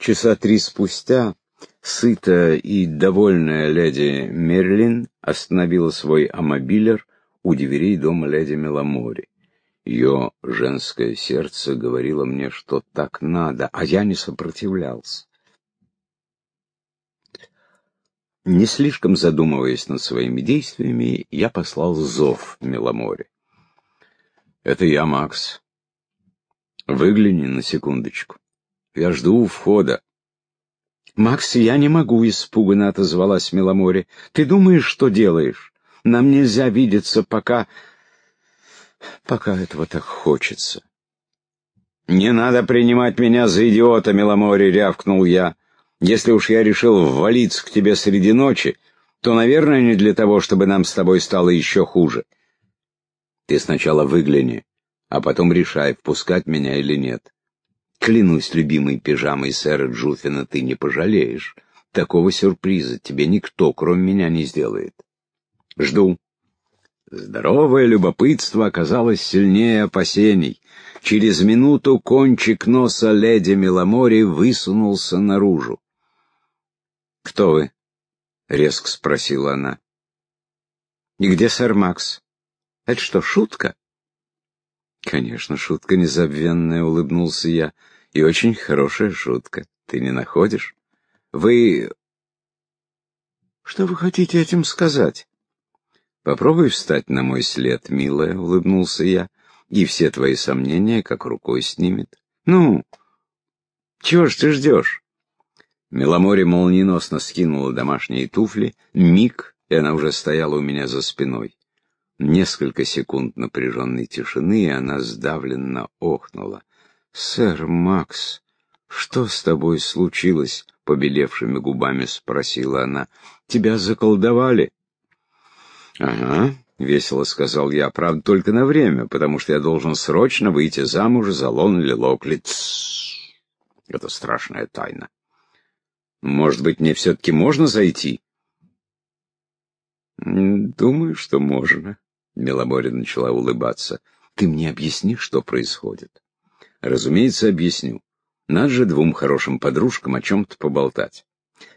Часа три спустя сытая и довольная леди Мерлин остановила свой амобилер у дверей дома леди Меламори. Ее женское сердце говорило мне, что так надо, а я не сопротивлялся. Не слишком задумываясь над своими действиями, я послал зов Меломоре. «Это я, Макс. Выгляни на секундочку. Я жду у входа». «Макс, я не могу», — испуганно отозвалась Меломоре. «Ты думаешь, что делаешь? Нам нельзя видеться, пока... пока этого так хочется». «Не надо принимать меня за идиота, Меломоре», — рявкнул я. «Если уж я решил ввалиться к тебе среди ночи, то, наверное, не для того, чтобы нам с тобой стало еще хуже. Ты сначала выгляни, а потом решай, впускать меня или нет. Клянусь любимой пижамой сэра Джуфина, ты не пожалеешь. Такого сюрприза тебе никто, кроме меня, не сделает. Жду. Здоровое любопытство оказалось сильнее опасений. Через минуту кончик носа леди Меломори высунулся наружу. «Кто вы?» — резко спросила она. «И где сэр Макс? Это что, шутка?» «Конечно, шутка незабвенная», — улыбнулся я. «И очень хорошая шутка. Ты не находишь? Вы...» «Что вы хотите этим сказать?» «Попробуй встать на мой след, милая», — улыбнулся я, «и все твои сомнения как рукой снимет». «Ну, чего ж ты ждешь?» Меломори молниеносно скинула домашние туфли, миг, и она уже стояла у меня за спиной. Несколько секунд напряженной тишины, и она сдавленно охнула. «Сэр Макс, что с тобой случилось?» — побелевшими губами спросила она. «Тебя заколдовали?» «Ага», — весело сказал я, — «правда, только на время, потому что я должен срочно выйти замуж за Лонли Локли». Это страшная тайна. Может быть, мне все-таки можно зайти? Думаю, что можно. Меломорин начала улыбаться. «Ты мне объясни, что происходит?» «Разумеется, объясню. Надо же двум хорошим подружкам о чем-то поболтать.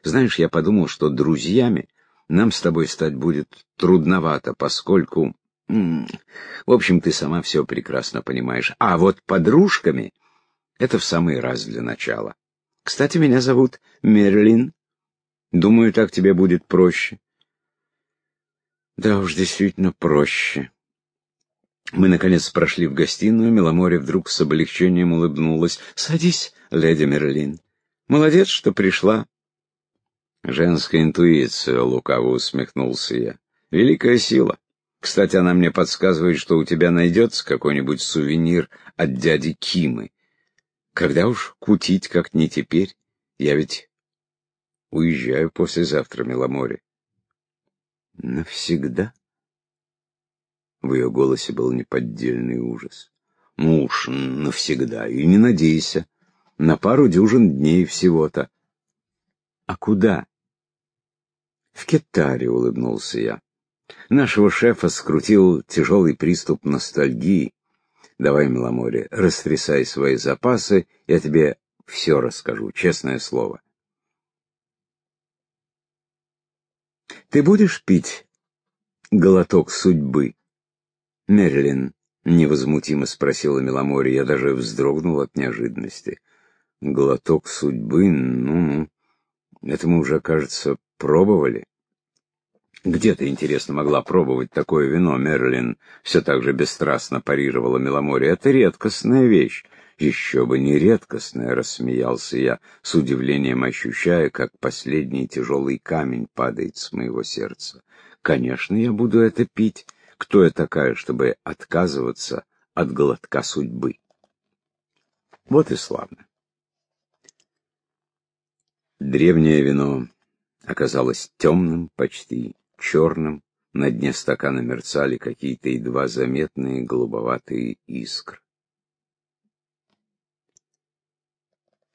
Знаешь, я подумал, что друзьями нам с тобой стать будет трудновато, поскольку... в общем, ты сама все прекрасно понимаешь. А вот подружками — это в самый раз для начала. Кстати, меня зовут Мерлин. Думаю, так тебе будет проще. Да уж, действительно проще. Мы, наконец, прошли в гостиную, Меломоре вдруг с облегчением улыбнулась. «Садись, леди Мерлин. Молодец, что пришла». «Женская интуиция», — лукаво усмехнулся я. «Великая сила. Кстати, она мне подсказывает, что у тебя найдется какой-нибудь сувенир от дяди Кимы. Когда уж кутить, как не теперь? Я ведь уезжаю послезавтра, Меломоре. Навсегда? В ее голосе был неподдельный ужас. Ну уж навсегда, и не надейся. На пару дюжин дней всего-то. А куда? В Кетаре, улыбнулся я. Нашего шефа скрутил тяжелый приступ ностальгии. Давай, Меломоре, растрясай свои запасы, я тебе все расскажу, честное слово. Ты будешь пить глоток судьбы? Мерлин невозмутимо спросила Меломори, я даже вздрогнул от неожиданности. Глоток судьбы, ну-ну, это мы уже, кажется, пробовали. Где ты, интересно, могла пробовать такое вино, Мерлин? Все так же бесстрастно парировала Меломори. Это редкостная вещь. «Еще бы не редкостная», — рассмеялся я, с удивлением ощущая, как последний тяжелый камень падает с моего сердца. «Конечно, я буду это пить. Кто я такая, чтобы отказываться от глотка судьбы?» Вот и славно. Древнее вино оказалось темным, почти черным. На дне стакана мерцали какие-то едва заметные голубоватые искры.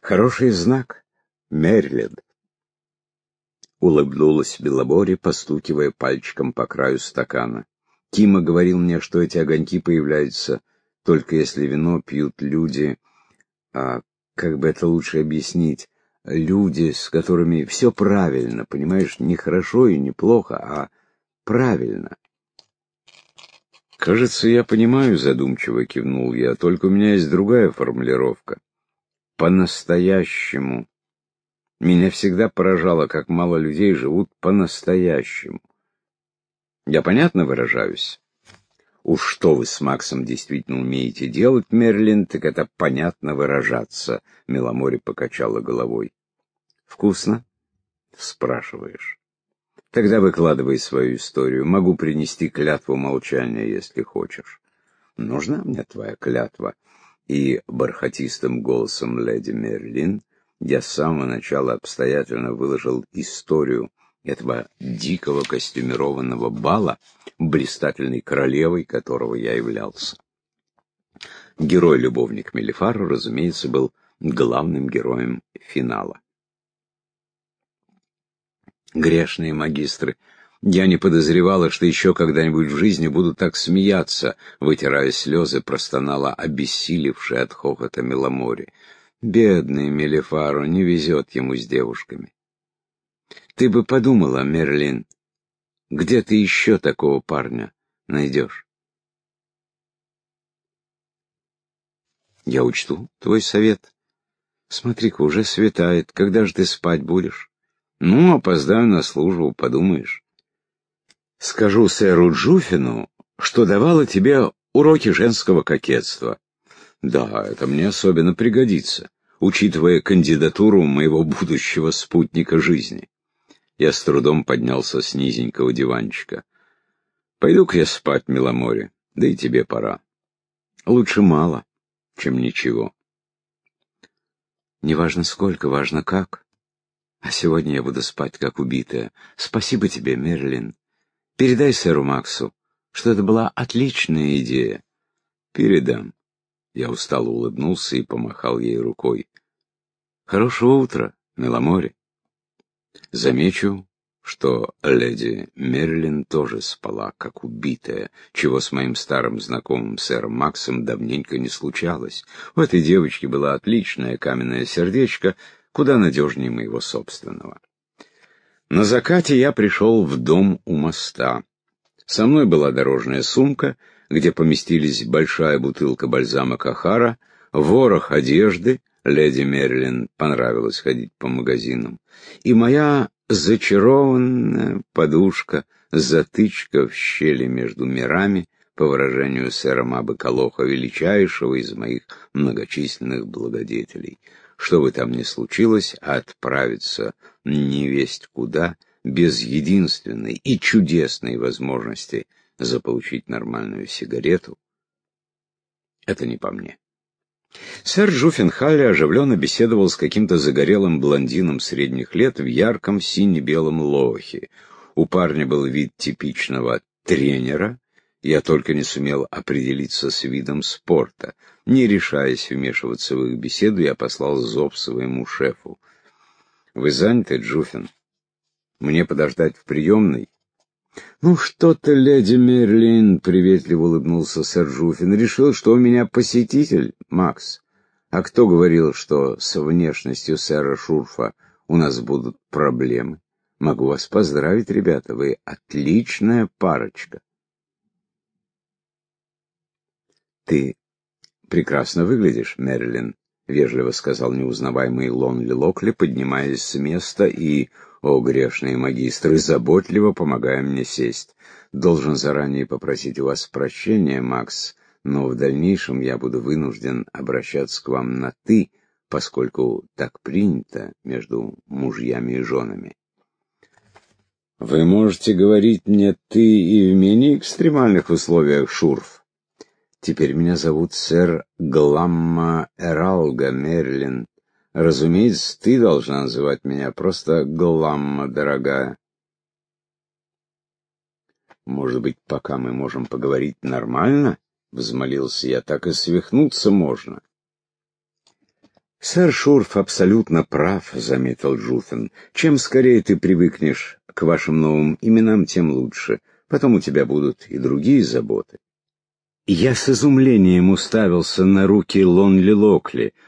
Хороший знак, Мерлин. Улыбнулась Белобори, постукивая пальчиком по краю стакана. Тима говорил мне, что эти огоньки появляются только если вино пьют люди, а как бы это лучше объяснить, люди, с которыми все правильно, понимаешь, не хорошо и не плохо, а правильно. «Кажется, я понимаю», — задумчиво кивнул я, — «только у меня есть другая формулировка. По-настоящему. Меня всегда поражало, как мало людей живут по-настоящему. Я понятно выражаюсь?» Уж что вы с Максом действительно умеете делать, Мерлин, так это понятно выражаться. Меломори покачала головой. Вкусно? Спрашиваешь. Тогда выкладывай свою историю. Могу принести клятву молчания, если хочешь. Нужна мне твоя клятва. И бархатистым голосом леди Мерлин я с самого начала обстоятельно выложил историю этого дикого костюмированного бала, блистательной королевой которого я являлся. Герой-любовник Мелифару, разумеется, был главным героем финала. Грешные магистры, я не подозревала, что еще когда-нибудь в жизни буду так смеяться, вытирая слезы, простонала обессилевшая от хохота Меломори. Бедный Мелифару, не везет ему с девушками. Ты бы подумала, Мерлин, где ты еще такого парня найдешь? Я учту твой совет. Смотри-ка, уже светает. Когда же ты спать будешь? Ну, опоздаю на службу, подумаешь. Скажу сэру Джуфину, что давала тебе уроки женского кокетства. Да, это мне особенно пригодится, учитывая кандидатуру моего будущего спутника жизни. Я с трудом поднялся с низенького диванчика. Пойду-ка я спать, Миломоре, да и тебе пора. Лучше мало, чем ничего. Неважно сколько, важно как. А сегодня я буду спать, как убитая. Спасибо тебе, Мерлин. Передай сэру Максу, что это была отличная идея. Передам. Я устало улыбнулся и помахал ей рукой. Хорошего утра, Меломоре. Замечу, что леди Мерлин тоже спала, как убитая, чего с моим старым знакомым сэром Максом давненько не случалось. У этой девочки было отличное каменное сердечко, куда надежнее моего собственного. На закате я пришел в дом у моста. Со мной была дорожная сумка, где поместились большая бутылка бальзама Кахара, ворох одежды, Леди Мерлин понравилось ходить по магазинам. И моя зачарованная подушка, затычка в щели между мирами, по выражению сэра Маба Колоха, величайшего из моих многочисленных благодетелей. Что бы там ни случилось, отправиться невесть куда, без единственной и чудесной возможности заполучить нормальную сигарету, это не по мне. Сэр Жуффенхалли оживленно беседовал с каким-то загорелым блондином средних лет в ярком сине-белом лохе. У парня был вид типичного тренера, я только не сумел определиться с видом спорта. Не решаясь вмешиваться в их беседу, я послал зов своему шефу. «Вы заняты, Джуфин? Мне подождать в приемной?» «Ну что-то, леди Мерлин», — приветливо улыбнулся сэр Жуфин, — «решил, что у меня посетитель, Макс. А кто говорил, что с внешностью сэра Шурфа у нас будут проблемы? Могу вас поздравить, ребята, вы отличная парочка». «Ты прекрасно выглядишь, Мерлин», — вежливо сказал неузнаваемый Лонли Локли, поднимаясь с места и о, грешные магистры, заботливо помогая мне сесть. Должен заранее попросить у вас прощения, Макс, но в дальнейшем я буду вынужден обращаться к вам на «ты», поскольку так принято между мужьями и женами. Вы можете говорить мне «ты» и в менее экстремальных условиях, Шурф. Теперь меня зовут сэр Гламма Эралга Мерлин, Разумеется, ты должна называть меня просто Гламма, дорогая. Может быть, пока мы можем поговорить нормально? Взмолился я, так и свихнуться можно. Сэр Шурф абсолютно прав, заметил Джуфин. Чем скорее ты привыкнешь к вашим новым именам, тем лучше. Потом у тебя будут и другие заботы. Я с изумлением уставился на руки Лонли Локли —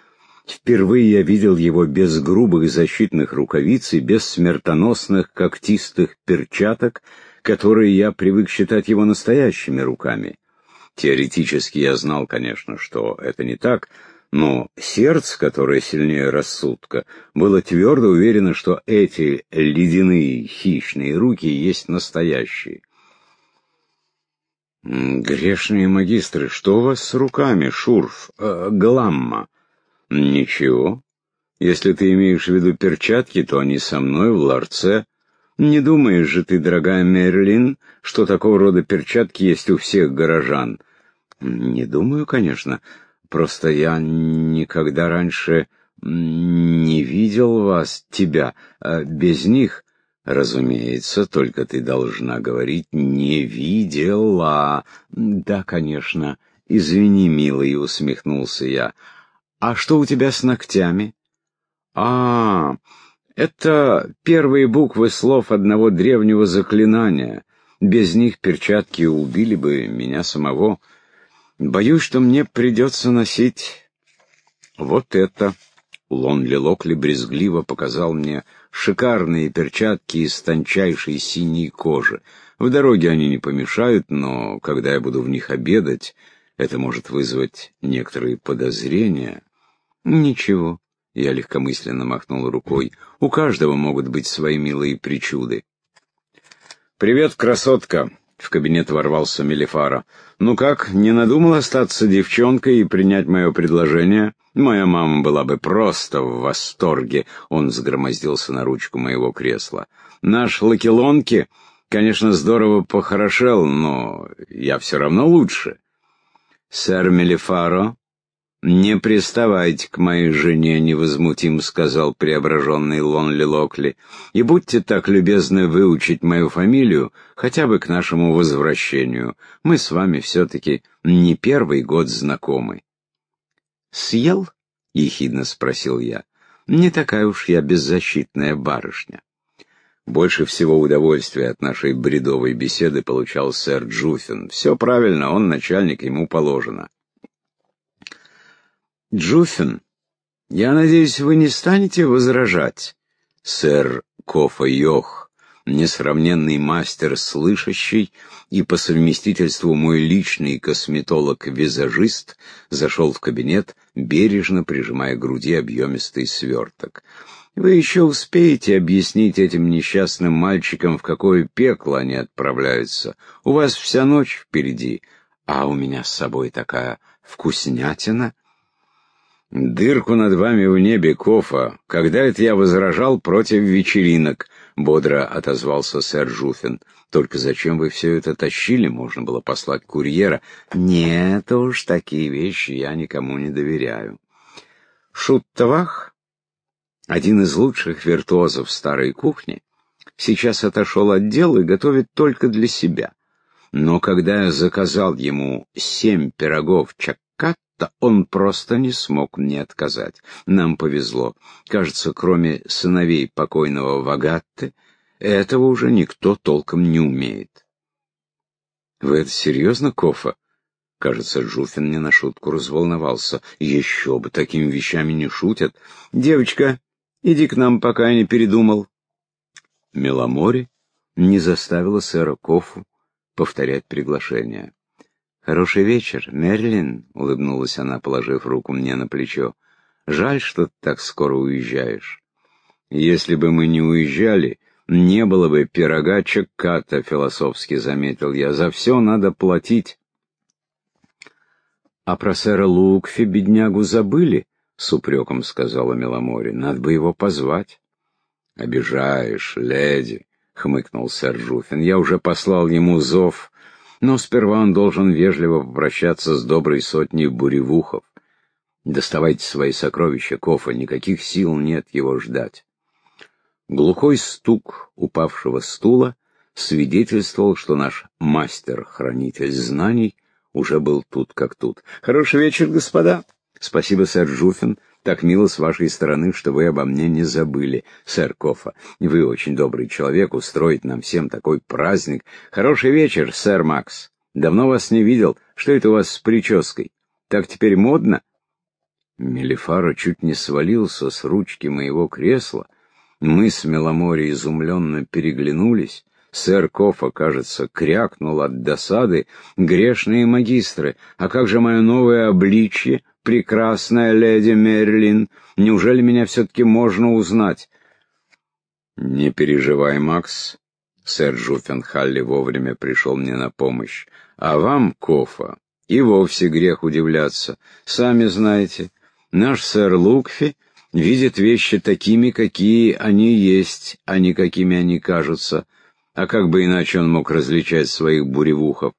Впервые я видел его без грубых защитных рукавиц и без смертоносных когтистых перчаток, которые я привык считать его настоящими руками. Теоретически я знал, конечно, что это не так, но сердце, которое сильнее рассудка, было твердо уверено, что эти ледяные хищные руки есть настоящие. «Грешные магистры, что у вас с руками, Шурф, э, Гламма?» «Ничего. Если ты имеешь в виду перчатки, то они со мной в ларце. Не думаешь же ты, дорогая Мерлин, что такого рода перчатки есть у всех горожан?» «Не думаю, конечно. Просто я никогда раньше не видел вас, тебя, а без них. Разумеется, только ты должна говорить «не видела». Да, конечно. Извини, милый, усмехнулся я. А что у тебя с ногтями? А, это первые буквы слов одного древнего заклинания. Без них перчатки убили бы меня самого. Боюсь, что мне придется носить вот это. Лонли Локли брезгливо показал мне шикарные перчатки из тончайшей синей кожи. В дороге они не помешают, но когда я буду в них обедать, это может вызвать некоторые подозрения. Ничего, я легкомысленно махнул рукой. У каждого могут быть свои милые причуды. «Привет, красотка!» В кабинет ворвался Мелифара. «Ну как, не надумал остаться девчонкой и принять мое предложение? Моя мама была бы просто в восторге!» Он взгромоздился на ручку моего кресла. «Наш Лакелонки, конечно, здорово похорошел, но я все равно лучше». «Сэр Мелифаро, «Не приставайте к моей жене», — невозмутим сказал преображенный Лонли Локли, «и будьте так любезны выучить мою фамилию хотя бы к нашему возвращению. Мы с вами все-таки не первый год знакомы». «Съел?» — ехидно спросил я. «Не такая уж я беззащитная барышня». Больше всего удовольствия от нашей бредовой беседы получал сэр Джуфин. Все правильно, он начальник, ему положено. Джуфин, я надеюсь, вы не станете возражать. Сэр Кофа Йох, несравненный мастер слышащий и по совместительству мой личный косметолог-визажист, зашел в кабинет, бережно прижимая к груди объемистый сверток. Вы еще успеете объяснить этим несчастным мальчикам, в какое пекло они отправляются. У вас вся ночь впереди, а у меня с собой такая вкуснятина. «Дырку над вами в небе, Кофа. Когда это я возражал против вечеринок?» — бодро отозвался сэр Жуфин. «Только зачем вы все это тащили? Можно было послать курьера». «Нет уж, такие вещи я никому не доверяю». Шуттавах, один из лучших виртуозов старой кухни, сейчас отошел от дел и готовит только для себя. Но когда я заказал ему семь пирогов чаккат, да он просто не смог мне отказать. Нам повезло. Кажется, кроме сыновей покойного Вагатты, этого уже никто толком не умеет. Вы это серьезно, Кофа? Кажется, Жуфин не на шутку разволновался. Еще бы, такими вещами не шутят. Девочка, иди к нам, пока я не передумал. Меломори не заставила сэра Кофу повторять приглашение. «Хороший вечер, Мерлин», — улыбнулась она, положив руку мне на плечо. «Жаль, что ты так скоро уезжаешь». «Если бы мы не уезжали, не было бы пирога чекката», — философски заметил я. «За все надо платить». «А про сэра Лукфи беднягу забыли?» — с упреком сказала Меломори. «Надо бы его позвать». «Обижаешь, леди», — хмыкнул сэр Жуфин. «Я уже послал ему зов». Но сперва он должен вежливо попрощаться с доброй сотней буревухов. Доставайте свои сокровища, Кофа, никаких сил нет его ждать. Глухой стук упавшего стула свидетельствовал, что наш мастер-хранитель знаний уже был тут как тут. «Хороший вечер, господа!» «Спасибо, сэр Жуфин. Так мило с вашей стороны, что вы обо мне не забыли, сэр Кофа. Вы очень добрый человек, устроить нам всем такой праздник. Хороший вечер, сэр Макс. Давно вас не видел. Что это у вас с прической? Так теперь модно?» Мелифара чуть не свалился с ручки моего кресла. Мы с Меломори изумленно переглянулись. Сэр Кофа, кажется, крякнул от досады. Грешные магистры, а как же мое новое обличье, прекрасная леди Мерлин? Неужели меня все-таки можно узнать? Не переживай, Макс. Сэр Жуффенхалли вовремя пришел мне на помощь. А вам, Кофа, и вовсе грех удивляться. Сами знаете, наш сэр Лукфи видит вещи такими, какие они есть, а не какими они кажутся. А как бы иначе он мог различать своих буревухов?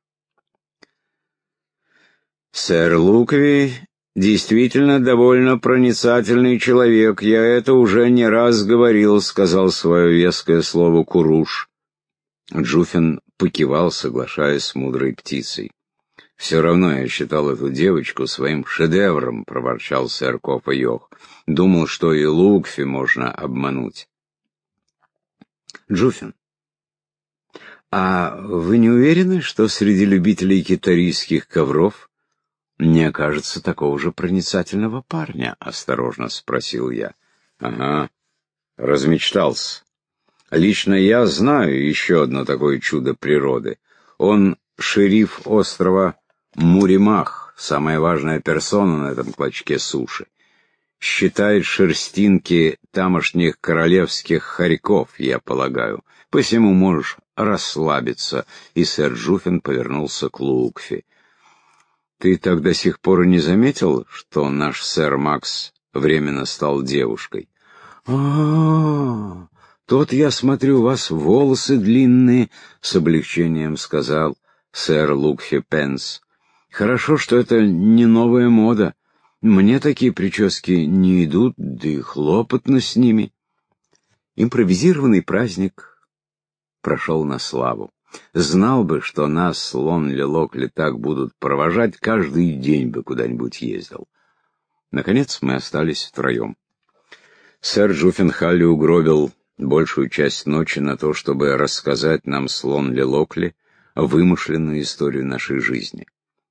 Сэр Лукви действительно довольно проницательный человек, я это уже не раз говорил, сказал свое веское слово Куруш. Джуфин покивал, соглашаясь с мудрой птицей. «Все равно я считал эту девочку своим шедевром», — проворчал сэр Кофа Йох. «Думал, что и Лукфи можно обмануть». «Джуфин, а вы не уверены, что среди любителей китарийских ковров не окажется такого же проницательного парня?» — осторожно спросил я. «Ага, размечтался. Лично я знаю еще одно такое чудо природы. Он шериф острова Муримах, самая важная персона на этом клочке суши. Считает шерстинки тамошних королевских хорьков, я полагаю. Посему можешь расслабиться. И сэр Джуфин повернулся к Лукфи. Ты так до сих пор и не заметил, что наш сэр Макс временно стал девушкой? А, -а, -а «Тут, я смотрю, у вас волосы длинные», — с облегчением сказал сэр Лукхи Пенс. «Хорошо, что это не новая мода. Мне такие прически не идут, да и хлопотно с ними». Импровизированный праздник прошел на славу. Знал бы, что нас, слон Лилокли, так будут провожать, каждый день бы куда-нибудь ездил. Наконец мы остались втроем. Сэр Джуффенхалли угробил большую часть ночи на то, чтобы рассказать нам слон Лелокли вымышленную историю нашей жизни.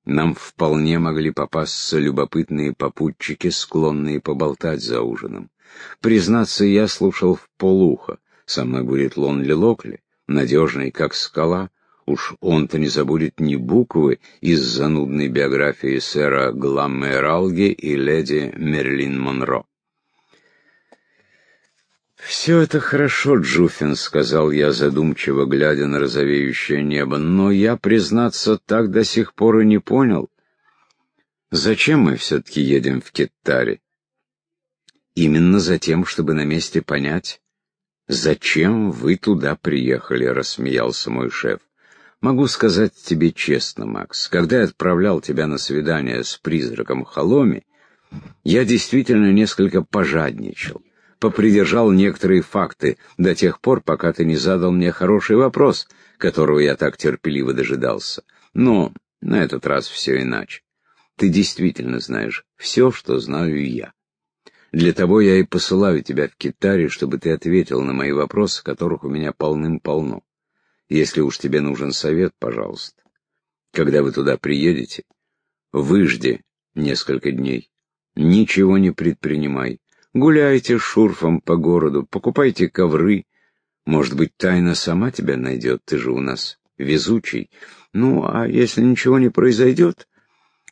Нам вполне могли попасться любопытные попутчики, склонные поболтать за ужином. Признаться, я слушал в полухо. Со мной будет Лон Лелокли, надежный, как скала. Уж он-то не забудет ни буквы из занудной биографии сэра Гламмералги и леди Мерлин Монро. «Все это хорошо, Джуфин», — сказал я, задумчиво глядя на розовеющее небо, «но я, признаться, так до сих пор и не понял, зачем мы все-таки едем в Киттари? Именно за тем, чтобы на месте понять, зачем вы туда приехали», — рассмеялся мой шеф. «Могу сказать тебе честно, Макс, когда я отправлял тебя на свидание с призраком Холоми, я действительно несколько пожадничал» попридержал некоторые факты до тех пор, пока ты не задал мне хороший вопрос, которого я так терпеливо дожидался. Но на этот раз все иначе. Ты действительно знаешь все, что знаю я. Для того я и посылаю тебя в Китаре, чтобы ты ответил на мои вопросы, которых у меня полным-полно. Если уж тебе нужен совет, пожалуйста. Когда вы туда приедете, выжди несколько дней. Ничего не предпринимай. Гуляйте Шурфом по городу, покупайте ковры. Может быть, тайна сама тебя найдет, ты же у нас везучий. Ну, а если ничего не произойдет,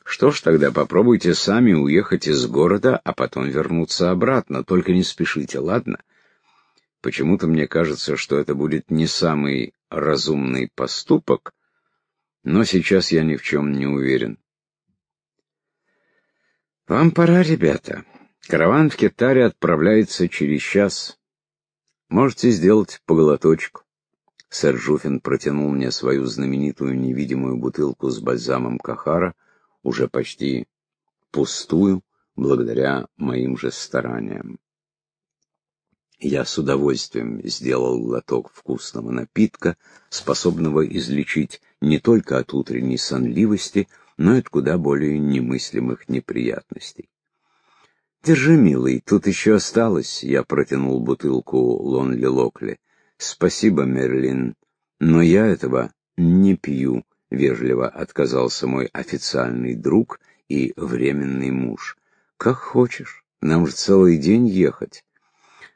что ж, тогда попробуйте сами уехать из города, а потом вернуться обратно. Только не спешите, ладно? Почему-то мне кажется, что это будет не самый разумный поступок, но сейчас я ни в чем не уверен. Вам пора, ребята. Караван в Китаре отправляется через час. Можете сделать поглоточку. Сэр Жуфин протянул мне свою знаменитую невидимую бутылку с бальзамом Кахара, уже почти пустую, благодаря моим же стараниям. Я с удовольствием сделал глоток вкусного напитка, способного излечить не только от утренней сонливости, но и от куда более немыслимых неприятностей. «Держи, милый, тут еще осталось», — я протянул бутылку Лонли Локли. «Спасибо, Мерлин, но я этого не пью», — вежливо отказался мой официальный друг и временный муж. Как хочешь. Нам же целый день ехать.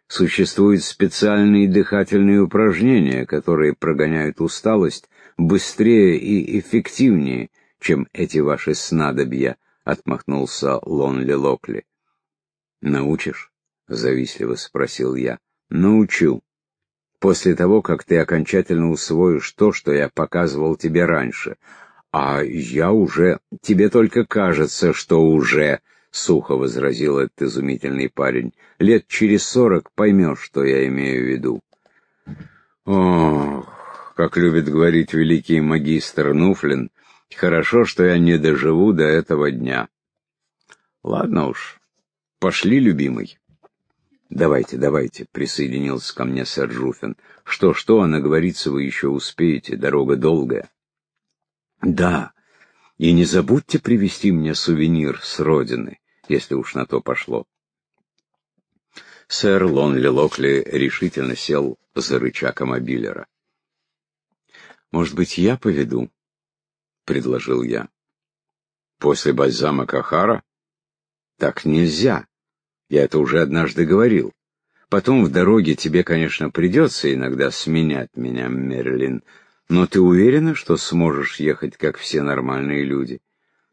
Существуют специальные дыхательные упражнения, которые прогоняют усталость быстрее и эффективнее, чем эти ваши снадобья, — отмахнулся Лонли Локли. «Научишь?» — завистливо спросил я. «Научу. После того, как ты окончательно усвоишь то, что я показывал тебе раньше. А я уже... Тебе только кажется, что уже...» — сухо возразил этот изумительный парень. «Лет через сорок поймешь, что я имею в виду». «Ох, как любит говорить великий магистр Нуфлин, хорошо, что я не доживу до этого дня». «Ладно уж, пошли, любимый». «Давайте, давайте», — присоединился ко мне сэр Жуфин. «Что-что, а наговориться вы еще успеете, дорога долгая». «Да, и не забудьте привезти мне сувенир с родины, если уж на то пошло». Сэр Лонли Локли решительно сел за рычаг мобилера. «Может быть, я поведу?» — предложил я. «После бальзама Кахара?» «Так нельзя. Я это уже однажды говорил. Потом в дороге тебе, конечно, придется иногда сменять меня, Мерлин, но ты уверена, что сможешь ехать, как все нормальные люди?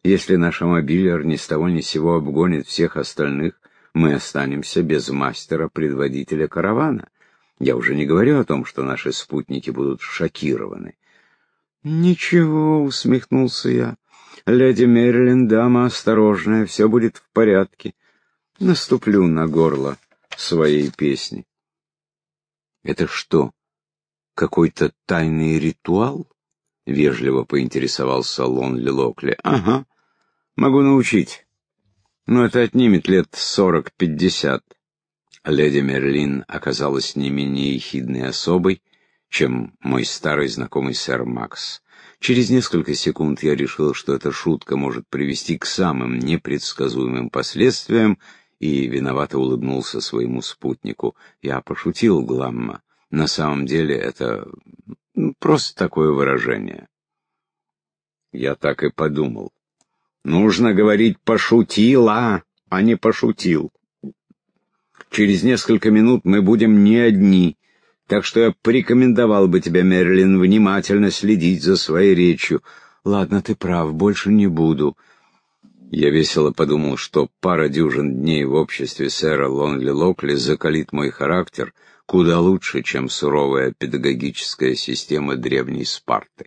Если наш мобилер ни с того ни сего обгонит всех остальных, мы останемся без мастера-предводителя каравана. Я уже не говорю о том, что наши спутники будут шокированы. «Ничего», — усмехнулся я. «Леди Мерлин, дама осторожная, все будет в порядке наступлю на горло своей песни. Это что, какой-то тайный ритуал? Вежливо поинтересовался Лонли Локли. Ага, могу научить. Но это отнимет лет сорок-пятьдесят. Леди Мерлин оказалась не менее ехидной особой, чем мой старый знакомый сэр Макс. Через несколько секунд я решил, что эта шутка может привести к самым непредсказуемым последствиям, и виновато улыбнулся своему спутнику. Я пошутил Гламма. На самом деле это просто такое выражение. Я так и подумал. Нужно говорить «пошутила», а не «пошутил». Через несколько минут мы будем не одни, так что я порекомендовал бы тебе, Мерлин, внимательно следить за своей речью. Ладно, ты прав, больше не буду. Я весело подумал, что пара дюжин дней в обществе сэра Лонли Локли закалит мой характер куда лучше, чем суровая педагогическая система древней Спарты.